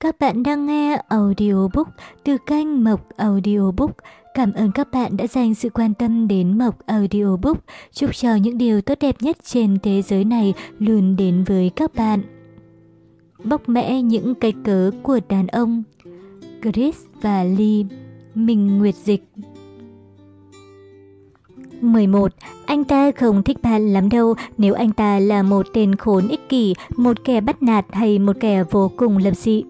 Các bạn đang nghe audiobook từ kênh Mộc Audiobook. Cảm ơn các bạn đã dành sự quan tâm đến Mộc Audiobook. Chúc cho những điều tốt đẹp nhất trên thế giới này luôn đến với các bạn. Bóc mẽ những cái cớ của đàn ông Chris và Lee Mình Nguyệt Dịch 11. Anh ta không thích bạn lắm đâu nếu anh ta là một tên khốn ích kỷ, một kẻ bắt nạt hay một kẻ vô cùng lập dị.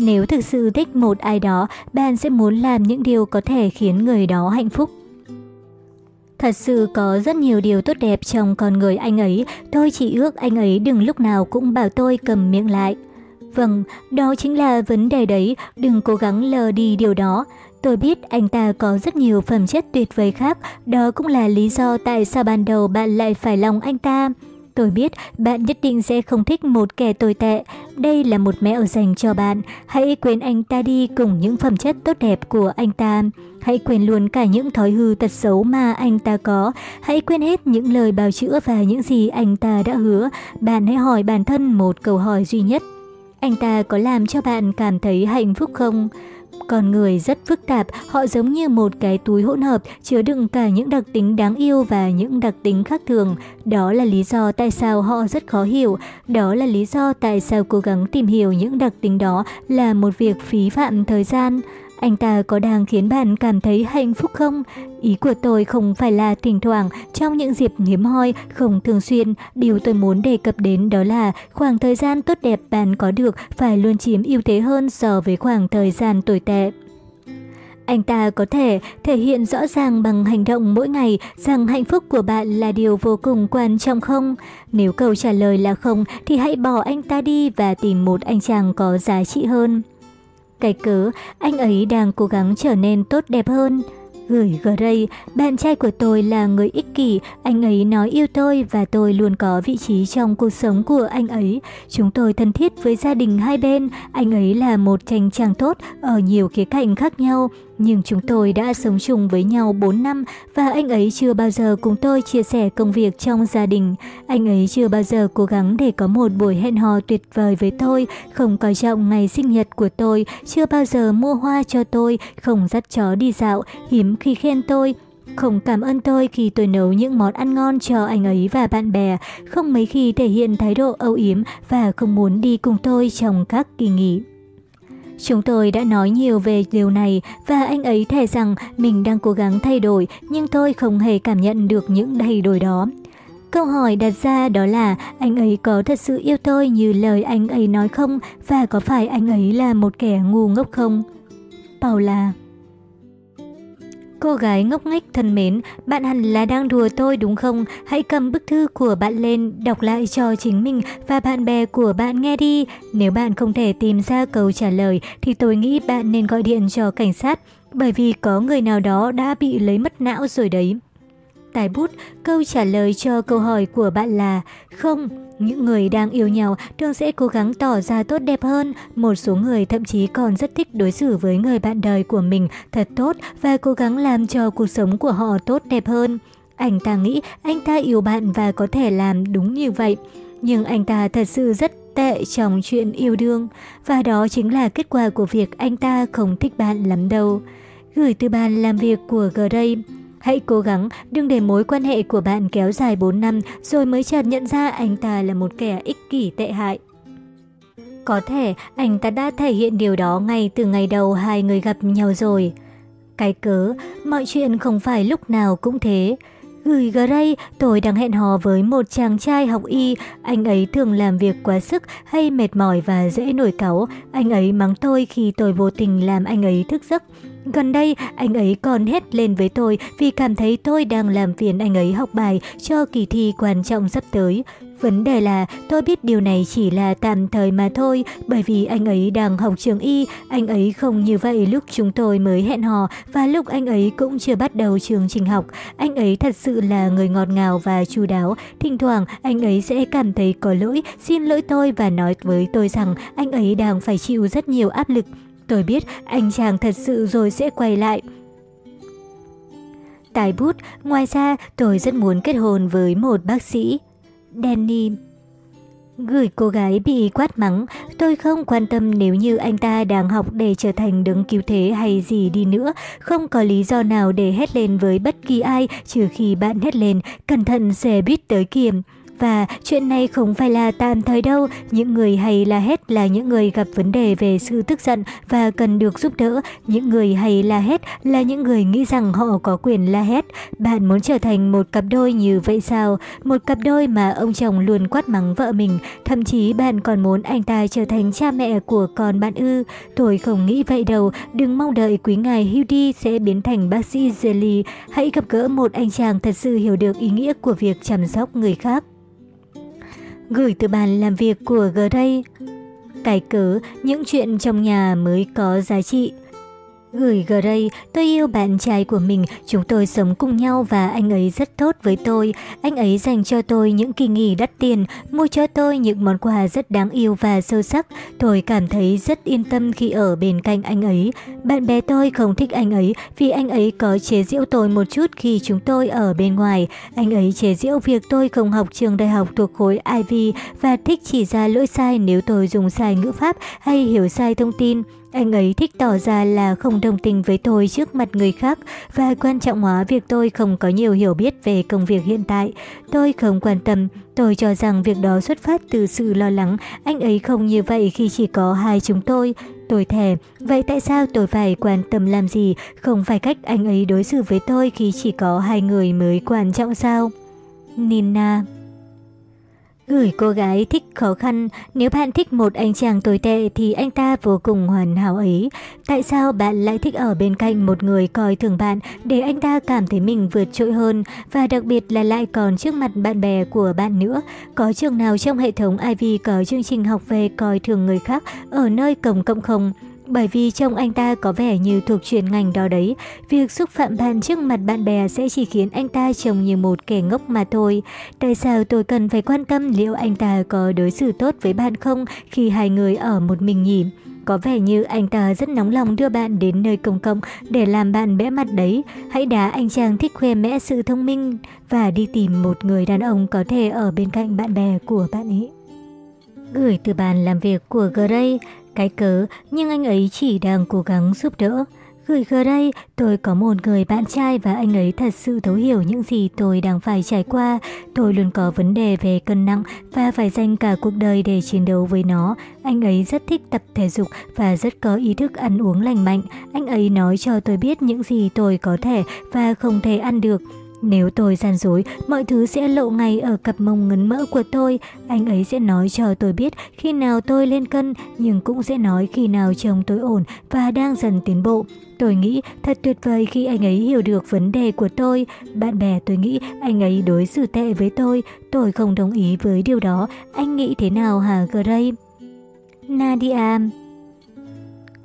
Nếu thực sự thích một ai đó, bạn sẽ muốn làm những điều có thể khiến người đó hạnh phúc. Thật sự có rất nhiều điều tốt đẹp trong con người anh ấy, tôi chỉ ước anh ấy đừng lúc nào cũng bảo tôi cầm miệng lại. Vâng, đó chính là vấn đề đấy, đừng cố gắng lờ đi điều đó. Tôi biết anh ta có rất nhiều phẩm chất tuyệt vời khác, đó cũng là lý do tại sao ban đầu bạn lại phải lòng anh ta. Tôi biết bạn nhất định sẽ không thích một kẻ tồi tệ. Đây là một mẹo dành cho bạn. Hãy quên anh ta đi cùng những phẩm chất tốt đẹp của anh ta. Hãy quên luôn cả những thói hư tật xấu mà anh ta có. Hãy quên hết những lời bào chữa và những gì anh ta đã hứa. Bạn hãy hỏi bản thân một câu hỏi duy nhất. Anh ta có làm cho bạn cảm thấy hạnh phúc không? Con người rất phức tạp, họ giống như một cái túi hỗn hợp chứa đựng cả những đặc tính đáng yêu và những đặc tính khác thường. Đó là lý do tại sao họ rất khó hiểu. Đó là lý do tại sao cố gắng tìm hiểu những đặc tính đó là một việc phí phạm thời gian. Anh ta có đang khiến bạn cảm thấy hạnh phúc không? Ý của tôi không phải là thỉnh thoảng, trong những dịp hiếm hoi, không thường xuyên. Điều tôi muốn đề cập đến đó là khoảng thời gian tốt đẹp bạn có được phải luôn chiếm ưu thế hơn so với khoảng thời gian tồi tệ. Anh ta có thể thể hiện rõ ràng bằng hành động mỗi ngày rằng hạnh phúc của bạn là điều vô cùng quan trọng không? Nếu câu trả lời là không thì hãy bỏ anh ta đi và tìm một anh chàng có giá trị hơn. Cái cớ, anh ấy đang cố gắng trở nên tốt đẹp hơn. Gửi Gray, bạn trai của tôi là người ích kỷ, anh ấy nói yêu tôi và tôi luôn có vị trí trong cuộc sống của anh ấy. Chúng tôi thân thiết với gia đình hai bên, anh ấy là một chàng chàng tốt ở nhiều khía cạnh khác nhau. Nhưng chúng tôi đã sống chung với nhau 4 năm và anh ấy chưa bao giờ cùng tôi chia sẻ công việc trong gia đình. Anh ấy chưa bao giờ cố gắng để có một buổi hẹn hò tuyệt vời với tôi, không coi trọng ngày sinh nhật của tôi, chưa bao giờ mua hoa cho tôi, không dắt chó đi dạo, hiếm khi khen tôi. Không cảm ơn tôi khi tôi nấu những món ăn ngon cho anh ấy và bạn bè, không mấy khi thể hiện thái độ âu yếm và không muốn đi cùng tôi trong các kỳ nghỉ. Chúng tôi đã nói nhiều về điều này và anh ấy thề rằng mình đang cố gắng thay đổi, nhưng tôi không hề cảm nhận được những thay đổi đó. Câu hỏi đặt ra đó là, anh ấy có thật sự yêu tôi như lời anh ấy nói không và có phải anh ấy là một kẻ ngu ngốc không? Paula Cô gái ngốc nghếch thân mến, bạn hẳn là đang đùa tôi đúng không? Hãy cầm bức thư của bạn lên, đọc lại cho chính mình và bạn bè của bạn nghe đi. Nếu bạn không thể tìm ra câu trả lời thì tôi nghĩ bạn nên gọi điện cho cảnh sát, bởi vì có người nào đó đã bị lấy mất não rồi đấy. Tài bút, câu trả lời cho câu hỏi của bạn là không. Những người đang yêu nhau thường sẽ cố gắng tỏ ra tốt đẹp hơn. Một số người thậm chí còn rất thích đối xử với người bạn đời của mình thật tốt và cố gắng làm cho cuộc sống của họ tốt đẹp hơn. Anh ta nghĩ anh ta yêu bạn và có thể làm đúng như vậy. Nhưng anh ta thật sự rất tệ trong chuyện yêu đương. Và đó chính là kết quả của việc anh ta không thích bạn lắm đâu. Gửi từ bàn làm việc của Gray. Hãy cố gắng, đừng để mối quan hệ của bạn kéo dài 4 năm rồi mới chợt nhận ra anh ta là một kẻ ích kỷ tệ hại. Có thể anh ta đã thể hiện điều đó ngay từ ngày đầu hai người gặp nhau rồi. Cái cớ, mọi chuyện không phải lúc nào cũng thế. Gửi Gray, tôi đang hẹn hò với một chàng trai học y. Anh ấy thường làm việc quá sức hay mệt mỏi và dễ nổi cáu. Anh ấy mắng tôi khi tôi vô tình làm anh ấy thức giấc. Gần đây, anh ấy còn hét lên với tôi vì cảm thấy tôi đang làm phiền anh ấy học bài cho kỳ thi quan trọng sắp tới. Vấn đề là tôi biết điều này chỉ là tạm thời mà thôi, bởi vì anh ấy đang học trường y, anh ấy không như vậy lúc chúng tôi mới hẹn hò và lúc anh ấy cũng chưa bắt đầu trường trình học. Anh ấy thật sự là người ngọt ngào và chu đáo, thỉnh thoảng anh ấy sẽ cảm thấy có lỗi, xin lỗi tôi và nói với tôi rằng anh ấy đang phải chịu rất nhiều áp lực. Tôi biết anh chàng thật sự rồi sẽ quay lại. Tài bút, ngoài ra tôi rất muốn kết hôn với một bác sĩ. Danny Gửi cô gái bị quát mắng, tôi không quan tâm nếu như anh ta đang học để trở thành đứng cứu thế hay gì đi nữa, không có lý do nào để hét lên với bất kỳ ai trừ khi bạn hét lên, cẩn thận xe buýt tới kiềm. Và chuyện này không phải là tạm thời đâu, những người hay la hét là những người gặp vấn đề về sự tức giận và cần được giúp đỡ. Những người hay la hét là những người nghĩ rằng họ có quyền la hét. Bạn muốn trở thành một cặp đôi như vậy sao? Một cặp đôi mà ông chồng luôn quát mắng vợ mình, thậm chí bạn còn muốn anh ta trở thành cha mẹ của con bạn ư. Tôi không nghĩ vậy đâu, đừng mong đợi quý ngài Hudi sẽ biến thành bác sĩ Jelly. Hãy gặp gỡ một anh chàng thật sự hiểu được ý nghĩa của việc chăm sóc người khác gửi từ bàn làm việc của Gray. Cải cử những chuyện trong nhà mới có giá trị. Gửi Gray, tôi yêu bạn trai của mình, chúng tôi sống cùng nhau và anh ấy rất tốt với tôi. Anh ấy dành cho tôi những kỳ nghỉ đắt tiền, mua cho tôi những món quà rất đáng yêu và sâu sắc. Tôi cảm thấy rất yên tâm khi ở bên cạnh anh ấy. Bạn bè tôi không thích anh ấy vì anh ấy có chế giễu tôi một chút khi chúng tôi ở bên ngoài. Anh ấy chế giễu việc tôi không học trường đại học thuộc khối Ivy và thích chỉ ra lỗi sai nếu tôi dùng sai ngữ pháp hay hiểu sai thông tin. Anh ấy thích tỏ ra là không đồng tình với tôi trước mặt người khác và quan trọng hóa việc tôi không có nhiều hiểu biết về công việc hiện tại. Tôi không quan tâm, tôi cho rằng việc đó xuất phát từ sự lo lắng. Anh ấy không như vậy khi chỉ có hai chúng tôi. Tôi thề, vậy tại sao tôi phải quan tâm làm gì? Không phải cách anh ấy đối xử với tôi khi chỉ có hai người mới quan trọng sao? Nina Gửi cô gái thích khó khăn, nếu bạn thích một anh chàng tồi tệ thì anh ta vô cùng hoàn hảo ấy. Tại sao bạn lại thích ở bên cạnh một người coi thường bạn để anh ta cảm thấy mình vượt trội hơn và đặc biệt là lại còn trước mặt bạn bè của bạn nữa? Có trường nào trong hệ thống Ivy có chương trình học về coi thường người khác ở nơi công cộng không? Bởi vì trông anh ta có vẻ như thuộc chuyên ngành đó đấy. Việc xúc phạm bạn trước mặt bạn bè sẽ chỉ khiến anh ta trông như một kẻ ngốc mà thôi. Tại sao tôi cần phải quan tâm liệu anh ta có đối xử tốt với bạn không khi hai người ở một mình nhỉ? Có vẻ như anh ta rất nóng lòng đưa bạn đến nơi công cộng để làm bạn bẽ mặt đấy. Hãy đá anh chàng thích khoe mẽ sự thông minh và đi tìm một người đàn ông có thể ở bên cạnh bạn bè của bạn ấy. Gửi từ bàn làm việc của Gray, cái cớ, nhưng anh ấy chỉ đang cố gắng giúp đỡ. Gửi gờ đây, tôi có một người bạn trai và anh ấy thật sự thấu hiểu những gì tôi đang phải trải qua. Tôi luôn có vấn đề về cân nặng và phải dành cả cuộc đời để chiến đấu với nó. Anh ấy rất thích tập thể dục và rất có ý thức ăn uống lành mạnh. Anh ấy nói cho tôi biết những gì tôi có thể và không thể ăn được. Nếu tôi gian dối, mọi thứ sẽ lộ ngay ở cặp mông ngấn mỡ của tôi. Anh ấy sẽ nói cho tôi biết khi nào tôi lên cân, nhưng cũng sẽ nói khi nào chồng tôi ổn và đang dần tiến bộ. Tôi nghĩ thật tuyệt vời khi anh ấy hiểu được vấn đề của tôi. Bạn bè tôi nghĩ anh ấy đối xử tệ với tôi. Tôi không đồng ý với điều đó. Anh nghĩ thế nào hả Gray? Nadia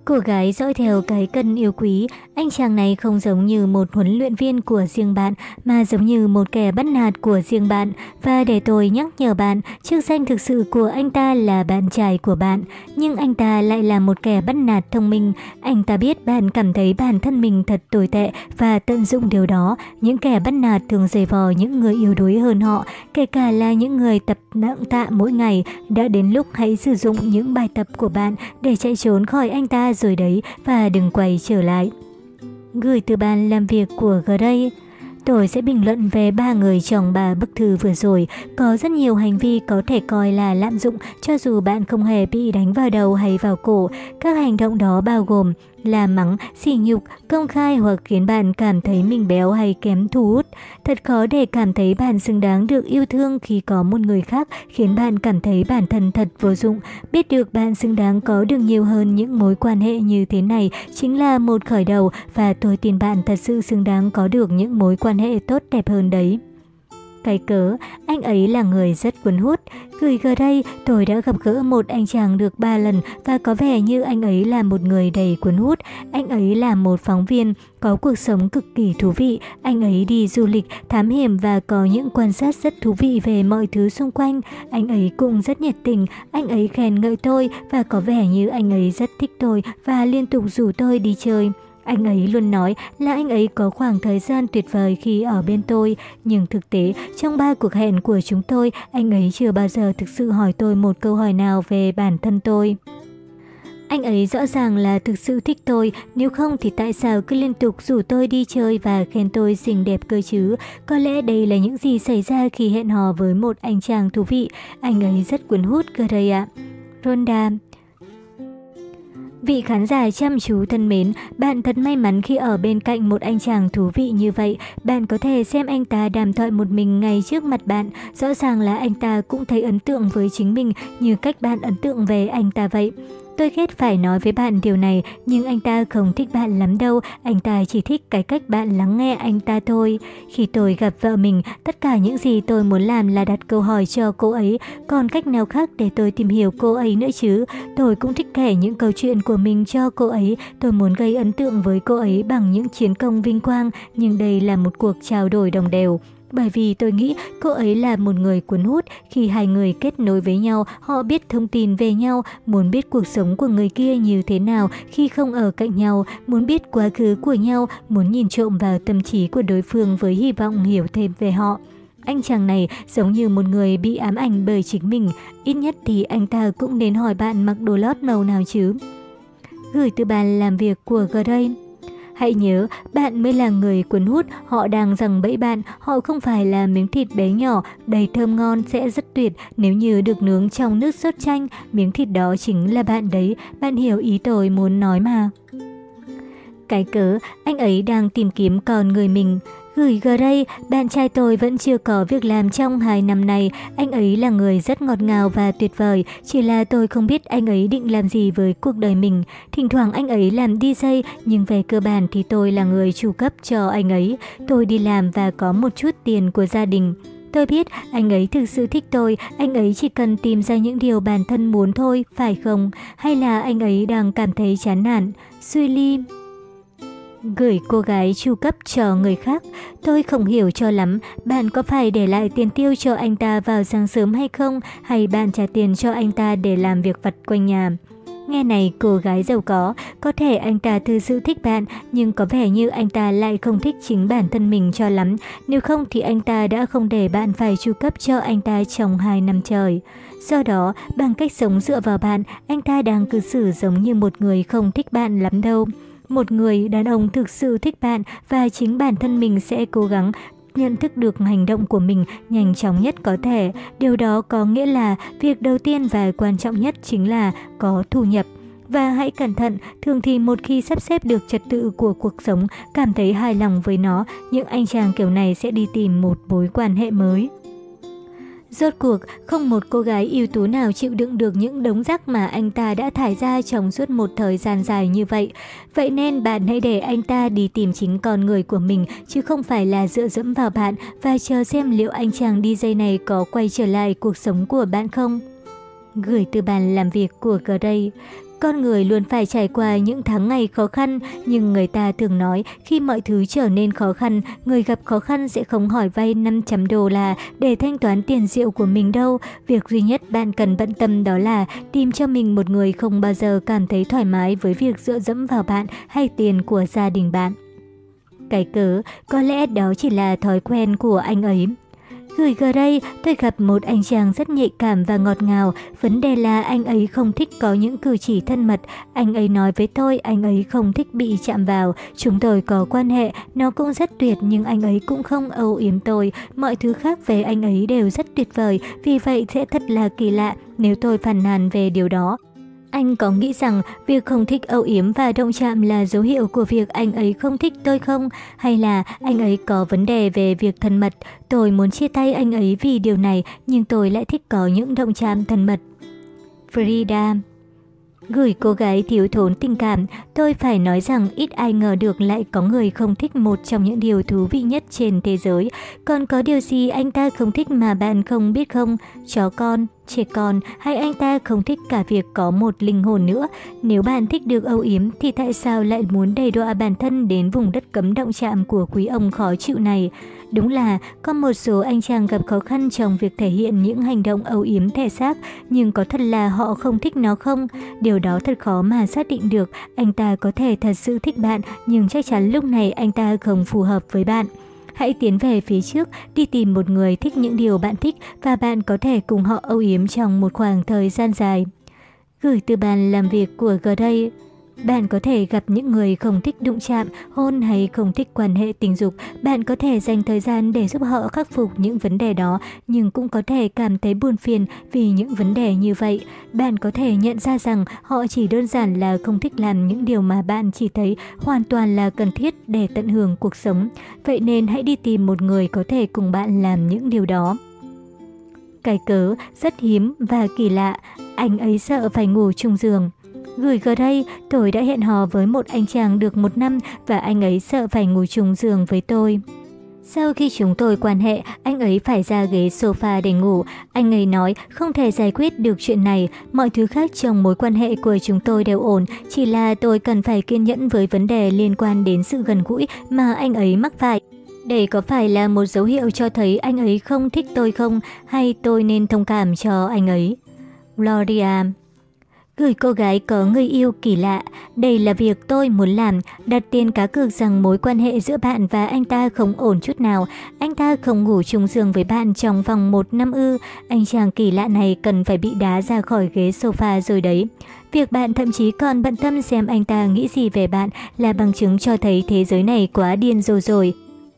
Cô gái dõi theo cái cân yêu quý, anh chàng này không giống như một huấn luyện viên của riêng bạn, mà giống như một kẻ bắt nạt của riêng bạn. Và để tôi nhắc nhở bạn, chức danh thực sự của anh ta là bạn trai của bạn, nhưng anh ta lại là một kẻ bắt nạt thông minh. Anh ta biết bạn cảm thấy bản thân mình thật tồi tệ và tận dụng điều đó. Những kẻ bắt nạt thường dày vò những người yếu đuối hơn họ, kể cả là những người tập nặng tạ mỗi ngày. Đã đến lúc hãy sử dụng những bài tập của bạn để chạy trốn khỏi anh ta rồi đấy, và đừng quay trở lại. Gửi từ bàn làm việc của Gray, Tôi sẽ bình luận về ba người trong ba bức thư vừa rồi. Có rất nhiều hành vi có thể coi là lạm dụng, cho dù bạn không hề bị đánh vào đầu hay vào cổ. Các hành động đó bao gồm là mắng, sỉ nhục, công khai hoặc khiến bạn cảm thấy mình béo hay kém thu hút. Thật khó để cảm thấy bạn xứng đáng được yêu thương khi có một người khác khiến bạn cảm thấy bản thân thật vô dụng. Biết được bạn xứng đáng có được nhiều hơn những mối quan hệ như thế này chính là một khởi đầu và tôi tin bạn thật sự xứng đáng có được những mối quan hệ tốt đẹp hơn đấy. Cái cớ, anh ấy là người rất cuốn hút. Gửi gần đây, tôi đã gặp gỡ một anh chàng được 3 lần và có vẻ như anh ấy là một người đầy cuốn hút. Anh ấy là một phóng viên, có cuộc sống cực kỳ thú vị. Anh ấy đi du lịch, thám hiểm và có những quan sát rất thú vị về mọi thứ xung quanh. Anh ấy cũng rất nhiệt tình, anh ấy khen ngợi tôi và có vẻ như anh ấy rất thích tôi và liên tục rủ tôi đi chơi. Anh ấy luôn nói là anh ấy có khoảng thời gian tuyệt vời khi ở bên tôi, nhưng thực tế, trong ba cuộc hẹn của chúng tôi, anh ấy chưa bao giờ thực sự hỏi tôi một câu hỏi nào về bản thân tôi. Anh ấy rõ ràng là thực sự thích tôi, nếu không thì tại sao cứ liên tục rủ tôi đi chơi và khen tôi xinh đẹp cơ chứ? Có lẽ đây là những gì xảy ra khi hẹn hò với một anh chàng thú vị. Anh ấy rất cuốn hút cơ đây ạ. Ronda Vị khán giả chăm chú thân mến, bạn thật may mắn khi ở bên cạnh một anh chàng thú vị như vậy. Bạn có thể xem anh ta đàm thoại một mình ngay trước mặt bạn. Rõ ràng là anh ta cũng thấy ấn tượng với chính mình như cách bạn ấn tượng về anh ta vậy. Tôi ghét phải nói với bạn điều này, nhưng anh ta không thích bạn lắm đâu, anh ta chỉ thích cái cách bạn lắng nghe anh ta thôi. Khi tôi gặp vợ mình, tất cả những gì tôi muốn làm là đặt câu hỏi cho cô ấy, còn cách nào khác để tôi tìm hiểu cô ấy nữa chứ. Tôi cũng thích kể những câu chuyện của mình cho cô ấy, tôi muốn gây ấn tượng với cô ấy bằng những chiến công vinh quang, nhưng đây là một cuộc trao đổi đồng đều. Bởi vì tôi nghĩ cô ấy là một người cuốn hút, khi hai người kết nối với nhau, họ biết thông tin về nhau, muốn biết cuộc sống của người kia như thế nào khi không ở cạnh nhau, muốn biết quá khứ của nhau, muốn nhìn trộm vào tâm trí của đối phương với hy vọng hiểu thêm về họ. Anh chàng này giống như một người bị ám ảnh bởi chính mình, ít nhất thì anh ta cũng nên hỏi bạn mặc đồ lót màu nào chứ. Gửi từ bàn làm việc của Gray. Hãy nhớ, bạn mới là người cuốn hút, họ đang rằng bẫy bạn, họ không phải là miếng thịt bé nhỏ, đầy thơm ngon sẽ rất tuyệt. Nếu như được nướng trong nước sốt chanh, miếng thịt đó chính là bạn đấy, bạn hiểu ý tôi muốn nói mà. Cái cớ, anh ấy đang tìm kiếm con người mình, Gửi Gray, bạn trai tôi vẫn chưa có việc làm trong 2 năm này. Anh ấy là người rất ngọt ngào và tuyệt vời, chỉ là tôi không biết anh ấy định làm gì với cuộc đời mình. Thỉnh thoảng anh ấy làm DJ, nhưng về cơ bản thì tôi là người chu cấp cho anh ấy. Tôi đi làm và có một chút tiền của gia đình. Tôi biết anh ấy thực sự thích tôi, anh ấy chỉ cần tìm ra những điều bản thân muốn thôi, phải không? Hay là anh ấy đang cảm thấy chán nản? Suy lim gửi cô gái chu cấp cho người khác. Tôi không hiểu cho lắm, bạn có phải để lại tiền tiêu cho anh ta vào sáng sớm hay không, hay bạn trả tiền cho anh ta để làm việc vặt quanh nhà. Nghe này cô gái giàu có, có thể anh ta thực sự thích bạn, nhưng có vẻ như anh ta lại không thích chính bản thân mình cho lắm. Nếu không thì anh ta đã không để bạn phải chu cấp cho anh ta trong 2 năm trời. Do đó, bằng cách sống dựa vào bạn, anh ta đang cư xử giống như một người không thích bạn lắm đâu. Một người đàn ông thực sự thích bạn và chính bản thân mình sẽ cố gắng nhận thức được hành động của mình nhanh chóng nhất có thể. Điều đó có nghĩa là việc đầu tiên và quan trọng nhất chính là có thu nhập. Và hãy cẩn thận, thường thì một khi sắp xếp được trật tự của cuộc sống, cảm thấy hài lòng với nó, những anh chàng kiểu này sẽ đi tìm một mối quan hệ mới. Rốt cuộc, không một cô gái ưu tú nào chịu đựng được những đống rác mà anh ta đã thải ra trong suốt một thời gian dài như vậy. Vậy nên bạn hãy để anh ta đi tìm chính con người của mình, chứ không phải là dựa dẫm vào bạn và chờ xem liệu anh chàng DJ này có quay trở lại cuộc sống của bạn không. Gửi từ bàn làm việc của Gray con người luôn phải trải qua những tháng ngày khó khăn, nhưng người ta thường nói khi mọi thứ trở nên khó khăn, người gặp khó khăn sẽ không hỏi vay 500 đô la để thanh toán tiền rượu của mình đâu. Việc duy nhất bạn cần bận tâm đó là tìm cho mình một người không bao giờ cảm thấy thoải mái với việc dựa dẫm vào bạn hay tiền của gia đình bạn. Cái cớ, có lẽ đó chỉ là thói quen của anh ấy. Gửi gần đây, tôi gặp một anh chàng rất nhạy cảm và ngọt ngào. Vấn đề là anh ấy không thích có những cử chỉ thân mật. Anh ấy nói với tôi anh ấy không thích bị chạm vào. Chúng tôi có quan hệ, nó cũng rất tuyệt nhưng anh ấy cũng không âu yếm tôi. Mọi thứ khác về anh ấy đều rất tuyệt vời, vì vậy sẽ thật là kỳ lạ nếu tôi phàn nàn về điều đó. Anh có nghĩ rằng việc không thích âu yếm và động chạm là dấu hiệu của việc anh ấy không thích tôi không? Hay là anh ấy có vấn đề về việc thân mật? Tôi muốn chia tay anh ấy vì điều này, nhưng tôi lại thích có những động chạm thân mật. Frida Gửi cô gái thiếu thốn tình cảm, tôi phải nói rằng ít ai ngờ được lại có người không thích một trong những điều thú vị nhất trên thế giới. Còn có điều gì anh ta không thích mà bạn không biết không? Chó con, trẻ con hay anh ta không thích cả việc có một linh hồn nữa. Nếu bạn thích được âu yếm thì tại sao lại muốn đầy đọa bản thân đến vùng đất cấm động chạm của quý ông khó chịu này? Đúng là có một số anh chàng gặp khó khăn trong việc thể hiện những hành động âu yếm thể xác, nhưng có thật là họ không thích nó không? Điều đó thật khó mà xác định được. Anh ta có thể thật sự thích bạn, nhưng chắc chắn lúc này anh ta không phù hợp với bạn. Hãy tiến về phía trước, đi tìm một người thích những điều bạn thích và bạn có thể cùng họ âu yếm trong một khoảng thời gian dài. Gửi từ bàn làm việc của G đây. Bạn có thể gặp những người không thích đụng chạm, hôn hay không thích quan hệ tình dục. Bạn có thể dành thời gian để giúp họ khắc phục những vấn đề đó, nhưng cũng có thể cảm thấy buồn phiền vì những vấn đề như vậy. Bạn có thể nhận ra rằng họ chỉ đơn giản là không thích làm những điều mà bạn chỉ thấy hoàn toàn là cần thiết để tận hưởng cuộc sống. Vậy nên hãy đi tìm một người có thể cùng bạn làm những điều đó. Cái cớ rất hiếm và kỳ lạ, anh ấy sợ phải ngủ chung giường. Gửi gần đây, tôi đã hẹn hò với một anh chàng được một năm và anh ấy sợ phải ngủ chung giường với tôi. Sau khi chúng tôi quan hệ, anh ấy phải ra ghế sofa để ngủ. Anh ấy nói không thể giải quyết được chuyện này, mọi thứ khác trong mối quan hệ của chúng tôi đều ổn, chỉ là tôi cần phải kiên nhẫn với vấn đề liên quan đến sự gần gũi mà anh ấy mắc phải. Đây có phải là một dấu hiệu cho thấy anh ấy không thích tôi không, hay tôi nên thông cảm cho anh ấy? Gloria Gửi cô gái có người yêu kỳ lạ, đây là việc tôi muốn làm, đặt tiền cá cược rằng mối quan hệ giữa bạn và anh ta không ổn chút nào. Anh ta không ngủ chung giường với bạn trong vòng một năm ư, anh chàng kỳ lạ này cần phải bị đá ra khỏi ghế sofa rồi đấy. Việc bạn thậm chí còn bận tâm xem anh ta nghĩ gì về bạn là bằng chứng cho thấy thế giới này quá điên rồ rồi.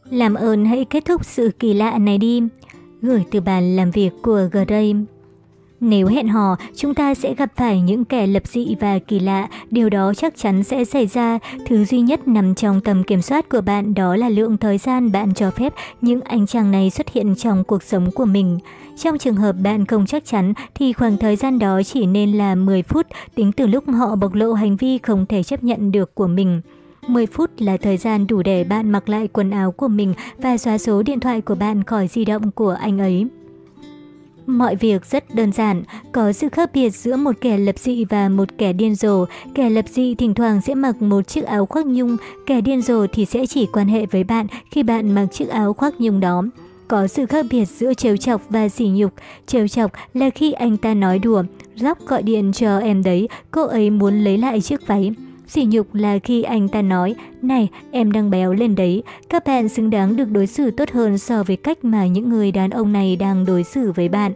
Làm ơn hãy kết thúc sự kỳ lạ này đi. Gửi từ bàn làm việc của Gray. Nếu hẹn hò, chúng ta sẽ gặp phải những kẻ lập dị và kỳ lạ, điều đó chắc chắn sẽ xảy ra. Thứ duy nhất nằm trong tầm kiểm soát của bạn đó là lượng thời gian bạn cho phép những anh chàng này xuất hiện trong cuộc sống của mình. Trong trường hợp bạn không chắc chắn thì khoảng thời gian đó chỉ nên là 10 phút tính từ lúc họ bộc lộ hành vi không thể chấp nhận được của mình. 10 phút là thời gian đủ để bạn mặc lại quần áo của mình và xóa số điện thoại của bạn khỏi di động của anh ấy. Mọi việc rất đơn giản, có sự khác biệt giữa một kẻ lập dị và một kẻ điên rồ. Kẻ lập dị thỉnh thoảng sẽ mặc một chiếc áo khoác nhung, kẻ điên rồ thì sẽ chỉ quan hệ với bạn khi bạn mặc chiếc áo khoác nhung đó. Có sự khác biệt giữa trêu chọc và sỉ nhục. Trêu chọc là khi anh ta nói đùa, Rock gọi điện cho em đấy, cô ấy muốn lấy lại chiếc váy. Sỉ nhục là khi anh ta nói, này, em đang béo lên đấy, các bạn xứng đáng được đối xử tốt hơn so với cách mà những người đàn ông này đang đối xử với bạn.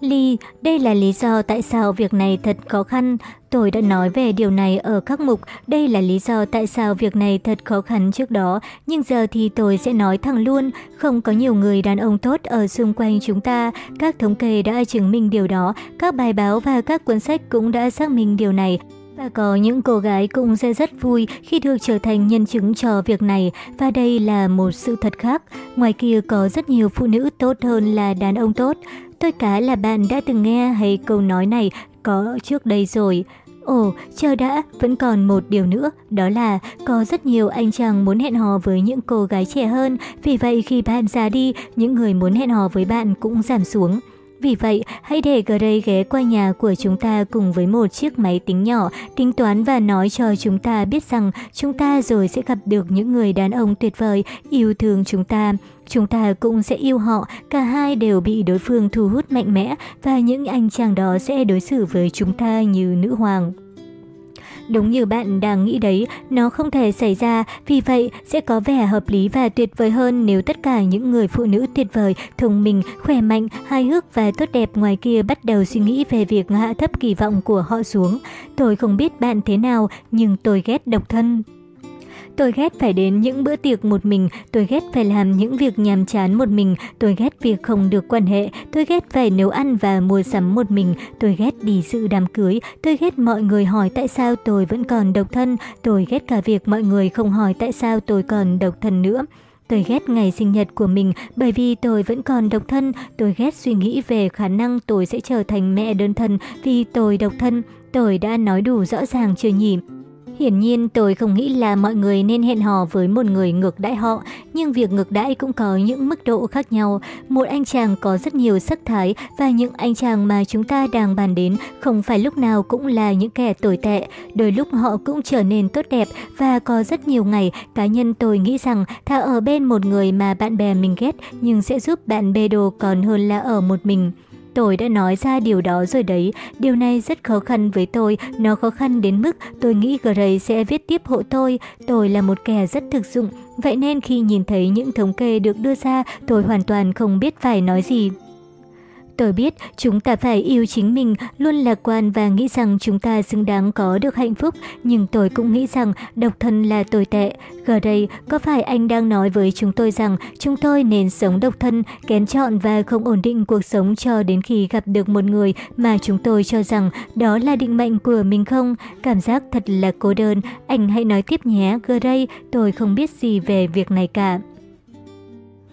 Ly, đây là lý do tại sao việc này thật khó khăn. Tôi đã nói về điều này ở các mục, đây là lý do tại sao việc này thật khó khăn trước đó, nhưng giờ thì tôi sẽ nói thẳng luôn, không có nhiều người đàn ông tốt ở xung quanh chúng ta, các thống kê đã chứng minh điều đó, các bài báo và các cuốn sách cũng đã xác minh điều này. Và có những cô gái cũng sẽ rất vui khi được trở thành nhân chứng cho việc này và đây là một sự thật khác. Ngoài kia có rất nhiều phụ nữ tốt hơn là đàn ông tốt. Tôi cá là bạn đã từng nghe hay câu nói này có trước đây rồi. Ồ, chờ đã, vẫn còn một điều nữa, đó là có rất nhiều anh chàng muốn hẹn hò với những cô gái trẻ hơn, vì vậy khi bạn già đi, những người muốn hẹn hò với bạn cũng giảm xuống. Vì vậy, hãy để Gray ghé qua nhà của chúng ta cùng với một chiếc máy tính nhỏ, tính toán và nói cho chúng ta biết rằng chúng ta rồi sẽ gặp được những người đàn ông tuyệt vời, yêu thương chúng ta. Chúng ta cũng sẽ yêu họ, cả hai đều bị đối phương thu hút mạnh mẽ và những anh chàng đó sẽ đối xử với chúng ta như nữ hoàng. Đúng như bạn đang nghĩ đấy, nó không thể xảy ra, vì vậy sẽ có vẻ hợp lý và tuyệt vời hơn nếu tất cả những người phụ nữ tuyệt vời, thông minh, khỏe mạnh, hài hước và tốt đẹp ngoài kia bắt đầu suy nghĩ về việc hạ thấp kỳ vọng của họ xuống. Tôi không biết bạn thế nào, nhưng tôi ghét độc thân. Tôi ghét phải đến những bữa tiệc một mình, tôi ghét phải làm những việc nhàm chán một mình, tôi ghét việc không được quan hệ, tôi ghét phải nấu ăn và mua sắm một mình, tôi ghét đi dự đám cưới, tôi ghét mọi người hỏi tại sao tôi vẫn còn độc thân, tôi ghét cả việc mọi người không hỏi tại sao tôi còn độc thân nữa. Tôi ghét ngày sinh nhật của mình bởi vì tôi vẫn còn độc thân. Tôi ghét suy nghĩ về khả năng tôi sẽ trở thành mẹ đơn thân vì tôi độc thân. Tôi đã nói đủ rõ ràng chưa nhỉ? Hiển nhiên tôi không nghĩ là mọi người nên hẹn hò với một người ngược đãi họ, nhưng việc ngược đãi cũng có những mức độ khác nhau. Một anh chàng có rất nhiều sắc thái và những anh chàng mà chúng ta đang bàn đến không phải lúc nào cũng là những kẻ tồi tệ. Đôi lúc họ cũng trở nên tốt đẹp và có rất nhiều ngày cá nhân tôi nghĩ rằng thà ở bên một người mà bạn bè mình ghét nhưng sẽ giúp bạn bê đồ còn hơn là ở một mình. Tôi đã nói ra điều đó rồi đấy, điều này rất khó khăn với tôi, nó khó khăn đến mức tôi nghĩ Gray sẽ viết tiếp hộ tôi. Tôi là một kẻ rất thực dụng, vậy nên khi nhìn thấy những thống kê được đưa ra, tôi hoàn toàn không biết phải nói gì. Tôi biết chúng ta phải yêu chính mình, luôn lạc quan và nghĩ rằng chúng ta xứng đáng có được hạnh phúc, nhưng tôi cũng nghĩ rằng độc thân là tồi tệ. Gần đây, có phải anh đang nói với chúng tôi rằng chúng tôi nên sống độc thân, kén chọn và không ổn định cuộc sống cho đến khi gặp được một người mà chúng tôi cho rằng đó là định mệnh của mình không? Cảm giác thật là cô đơn. Anh hãy nói tiếp nhé, Gray, tôi không biết gì về việc này cả.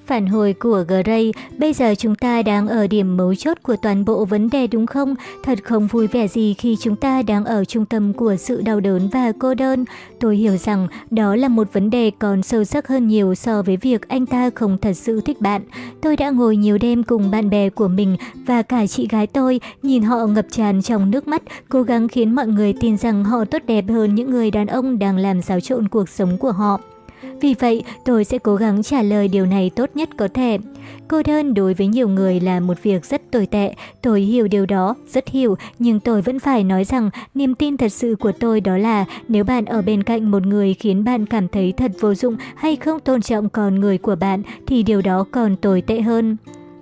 Phản hồi của Gray, bây giờ chúng ta đang ở điểm mấu chốt của toàn bộ vấn đề đúng không? Thật không vui vẻ gì khi chúng ta đang ở trung tâm của sự đau đớn và cô đơn. Tôi hiểu rằng đó là một vấn đề còn sâu sắc hơn nhiều so với việc anh ta không thật sự thích bạn. Tôi đã ngồi nhiều đêm cùng bạn bè của mình và cả chị gái tôi, nhìn họ ngập tràn trong nước mắt, cố gắng khiến mọi người tin rằng họ tốt đẹp hơn những người đàn ông đang làm xáo trộn cuộc sống của họ. Vì vậy, tôi sẽ cố gắng trả lời điều này tốt nhất có thể. Cô đơn đối với nhiều người là một việc rất tồi tệ, tôi hiểu điều đó, rất hiểu, nhưng tôi vẫn phải nói rằng niềm tin thật sự của tôi đó là nếu bạn ở bên cạnh một người khiến bạn cảm thấy thật vô dụng hay không tôn trọng con người của bạn thì điều đó còn tồi tệ hơn.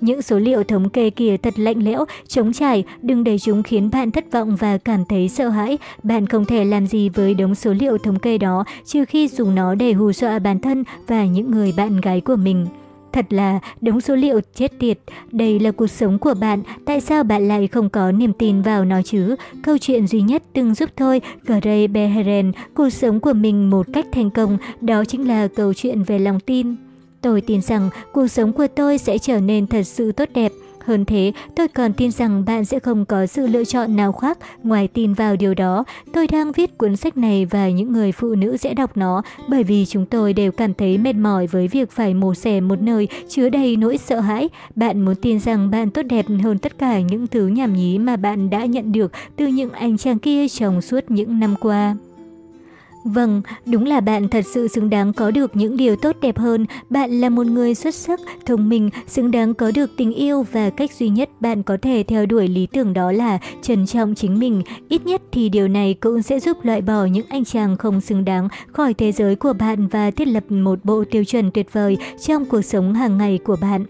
Những số liệu thống kê kia thật lạnh lẽo, chống trải, đừng để chúng khiến bạn thất vọng và cảm thấy sợ hãi. Bạn không thể làm gì với đống số liệu thống kê đó trừ khi dùng nó để hù dọa bản thân và những người bạn gái của mình. Thật là đống số liệu chết tiệt, đây là cuộc sống của bạn, tại sao bạn lại không có niềm tin vào nó chứ? Câu chuyện duy nhất từng giúp thôi. Gray Beheren, cuộc sống của mình một cách thành công, đó chính là câu chuyện về lòng tin. Tôi tin rằng cuộc sống của tôi sẽ trở nên thật sự tốt đẹp. Hơn thế, tôi còn tin rằng bạn sẽ không có sự lựa chọn nào khác ngoài tin vào điều đó. Tôi đang viết cuốn sách này và những người phụ nữ sẽ đọc nó bởi vì chúng tôi đều cảm thấy mệt mỏi với việc phải mổ xẻ một nơi chứa đầy nỗi sợ hãi. Bạn muốn tin rằng bạn tốt đẹp hơn tất cả những thứ nhảm nhí mà bạn đã nhận được từ những anh chàng kia trong suốt những năm qua. Vâng, đúng là bạn thật sự xứng đáng có được những điều tốt đẹp hơn. Bạn là một người xuất sắc, thông minh, xứng đáng có được tình yêu và cách duy nhất bạn có thể theo đuổi lý tưởng đó là trân trọng chính mình. Ít nhất thì điều này cũng sẽ giúp loại bỏ những anh chàng không xứng đáng khỏi thế giới của bạn và thiết lập một bộ tiêu chuẩn tuyệt vời trong cuộc sống hàng ngày của bạn.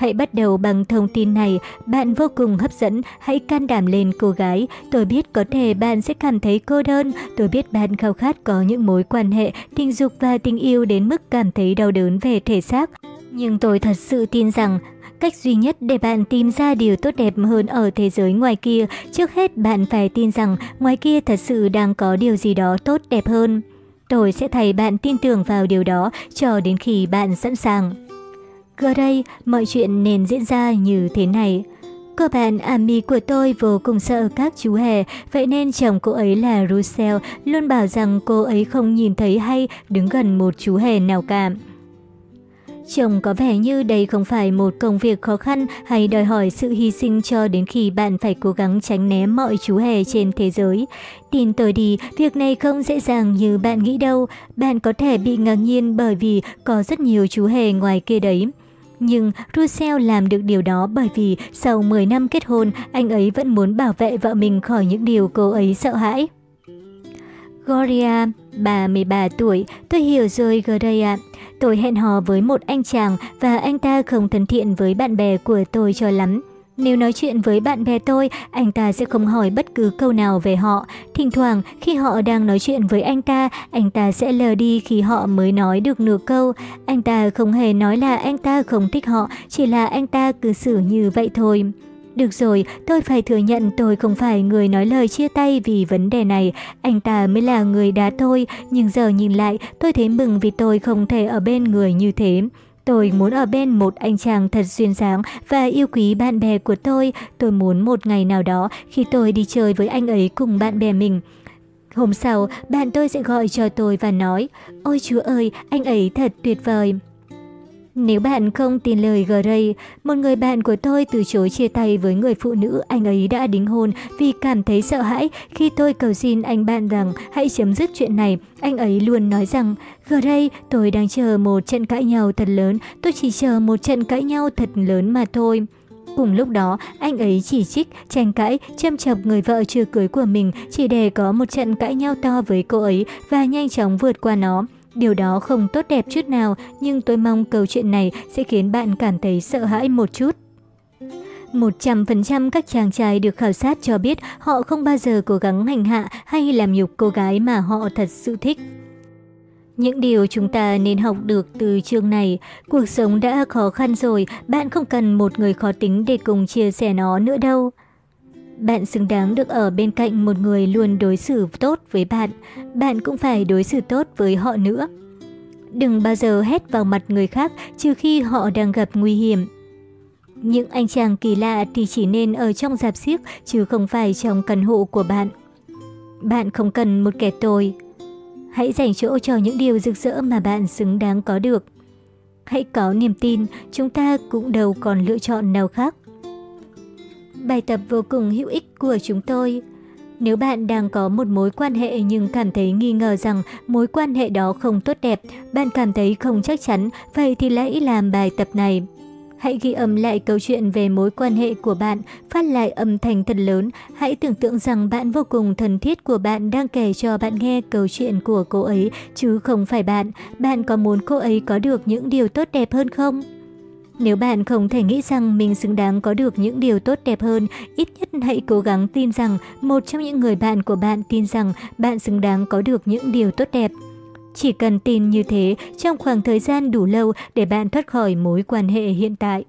Hãy bắt đầu bằng thông tin này, bạn vô cùng hấp dẫn, hãy can đảm lên cô gái. Tôi biết có thể bạn sẽ cảm thấy cô đơn, tôi biết bạn khao khát có những mối quan hệ, tình dục và tình yêu đến mức cảm thấy đau đớn về thể xác. Nhưng tôi thật sự tin rằng Cách duy nhất để bạn tìm ra điều tốt đẹp hơn ở thế giới ngoài kia, trước hết bạn phải tin rằng ngoài kia thật sự đang có điều gì đó tốt đẹp hơn. Tôi sẽ thầy bạn tin tưởng vào điều đó cho đến khi bạn sẵn sàng. Gần đây, mọi chuyện nên diễn ra như thế này. Cô bạn Ami của tôi vô cùng sợ các chú hề, vậy nên chồng cô ấy là Russell luôn bảo rằng cô ấy không nhìn thấy hay đứng gần một chú hề nào cả. Chồng có vẻ như đây không phải một công việc khó khăn hay đòi hỏi sự hy sinh cho đến khi bạn phải cố gắng tránh né mọi chú hề trên thế giới. Tin tôi đi, việc này không dễ dàng như bạn nghĩ đâu. Bạn có thể bị ngạc nhiên bởi vì có rất nhiều chú hề ngoài kia đấy. Nhưng Russell làm được điều đó bởi vì sau 10 năm kết hôn, anh ấy vẫn muốn bảo vệ vợ mình khỏi những điều cô ấy sợ hãi. Gloria, 33 tuổi, tôi hiểu rồi Gloria. Tôi hẹn hò với một anh chàng và anh ta không thân thiện với bạn bè của tôi cho lắm. Nếu nói chuyện với bạn bè tôi, anh ta sẽ không hỏi bất cứ câu nào về họ. Thỉnh thoảng, khi họ đang nói chuyện với anh ta, anh ta sẽ lờ đi khi họ mới nói được nửa câu. Anh ta không hề nói là anh ta không thích họ, chỉ là anh ta cư xử như vậy thôi. Được rồi, tôi phải thừa nhận tôi không phải người nói lời chia tay vì vấn đề này. Anh ta mới là người đá tôi, nhưng giờ nhìn lại, tôi thấy mừng vì tôi không thể ở bên người như thế. Tôi muốn ở bên một anh chàng thật duyên dáng và yêu quý bạn bè của tôi. Tôi muốn một ngày nào đó khi tôi đi chơi với anh ấy cùng bạn bè mình. Hôm sau, bạn tôi sẽ gọi cho tôi và nói, Ôi chúa ơi, anh ấy thật tuyệt vời. Nếu bạn không tin lời Gray, một người bạn của tôi từ chối chia tay với người phụ nữ anh ấy đã đính hôn vì cảm thấy sợ hãi khi tôi cầu xin anh bạn rằng hãy chấm dứt chuyện này. Anh ấy luôn nói rằng, Gray, tôi đang chờ một trận cãi nhau thật lớn, tôi chỉ chờ một trận cãi nhau thật lớn mà thôi. Cùng lúc đó, anh ấy chỉ trích, tranh cãi, châm chọc người vợ chưa cưới của mình chỉ để có một trận cãi nhau to với cô ấy và nhanh chóng vượt qua nó. Điều đó không tốt đẹp chút nào, nhưng tôi mong câu chuyện này sẽ khiến bạn cảm thấy sợ hãi một chút. 100% các chàng trai được khảo sát cho biết họ không bao giờ cố gắng hành hạ hay làm nhục cô gái mà họ thật sự thích. Những điều chúng ta nên học được từ chương này, cuộc sống đã khó khăn rồi, bạn không cần một người khó tính để cùng chia sẻ nó nữa đâu. Bạn xứng đáng được ở bên cạnh một người luôn đối xử tốt với bạn, bạn cũng phải đối xử tốt với họ nữa. Đừng bao giờ hét vào mặt người khác trừ khi họ đang gặp nguy hiểm. Những anh chàng kỳ lạ thì chỉ nên ở trong dạp xiếc chứ không phải trong căn hộ của bạn. Bạn không cần một kẻ tồi. Hãy dành chỗ cho những điều rực rỡ mà bạn xứng đáng có được. Hãy có niềm tin, chúng ta cũng đâu còn lựa chọn nào khác. Bài tập vô cùng hữu ích của chúng tôi. Nếu bạn đang có một mối quan hệ nhưng cảm thấy nghi ngờ rằng mối quan hệ đó không tốt đẹp, bạn cảm thấy không chắc chắn, vậy thì hãy làm bài tập này. Hãy ghi âm lại câu chuyện về mối quan hệ của bạn, phát lại âm thanh thật lớn. Hãy tưởng tượng rằng bạn vô cùng thân thiết của bạn đang kể cho bạn nghe câu chuyện của cô ấy, chứ không phải bạn. Bạn có muốn cô ấy có được những điều tốt đẹp hơn không? Nếu bạn không thể nghĩ rằng mình xứng đáng có được những điều tốt đẹp hơn, ít nhất hãy cố gắng tin rằng một trong những người bạn của bạn tin rằng bạn xứng đáng có được những điều tốt đẹp. Chỉ cần tin như thế trong khoảng thời gian đủ lâu để bạn thoát khỏi mối quan hệ hiện tại.